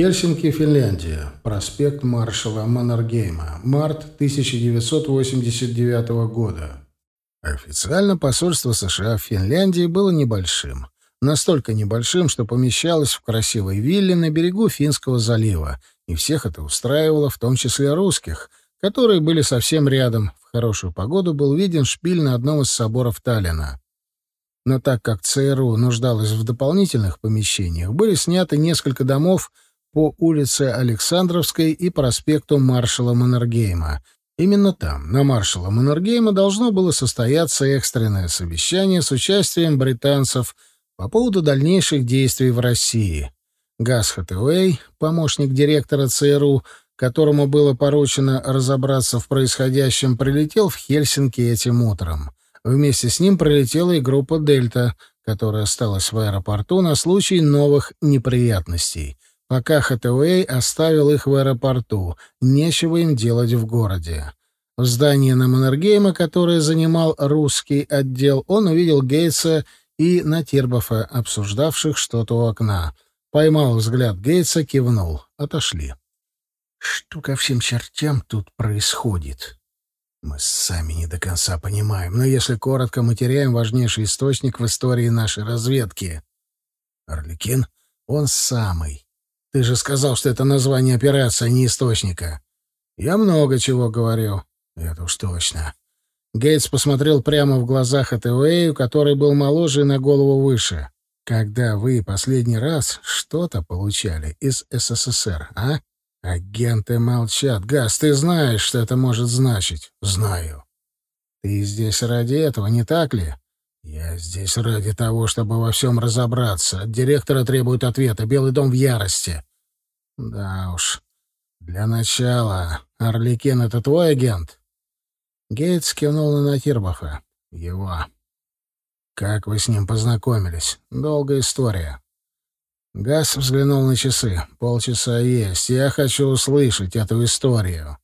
Хельсинки, Финляндия. Проспект маршала Маннергейма. Март 1989 года. Официально посольство США в Финляндии было небольшим. Настолько небольшим, что помещалось в красивой вилле на берегу Финского залива, и всех это устраивало, в том числе русских, которые были совсем рядом. В хорошую погоду был виден шпиль на одном из соборов Таллина. Но так как ЦРУ нуждалась в дополнительных помещениях, были сняты несколько домов по улице Александровской и проспекту маршала Маннергейма. Именно там, на маршала Маннергейма, должно было состояться экстренное совещание с участием британцев по поводу дальнейших действий в России. Газ Хатуэй, помощник директора ЦРУ, которому было поручено разобраться в происходящем, прилетел в Хельсинки этим утром. Вместе с ним прилетела и группа «Дельта», которая осталась в аэропорту на случай новых неприятностей, пока Хатуэй оставил их в аэропорту, нечего им делать в городе. В здании на Маннергейма, которое занимал русский отдел, он увидел Гейтса и Натирбофа, обсуждавших что-то у окна. Поймал взгляд Гейтса, кивнул. Отошли. «Что ко всем чертям тут происходит?» Мы сами не до конца понимаем, но если коротко, мы теряем важнейший источник в истории нашей разведки. Орликин? Он самый. Ты же сказал, что это название операции, а не источника. Я много чего говорю. Это уж точно. Гейтс посмотрел прямо в глаза Хатуэю, который был моложе и на голову выше. Когда вы последний раз что-то получали из СССР, а? Агенты молчат. Газ, ты знаешь, что это может значить? Знаю. Ты здесь ради этого, не так ли? Я здесь ради того, чтобы во всем разобраться. От директора требуют ответа. Белый дом в ярости. Да уж. Для начала. Орликин — это твой агент? Гейтс кивнул на Накирбаха. Его. Как вы с ним познакомились? Долгая история. Газ взглянул на часы. Полчаса есть. Я хочу услышать эту историю.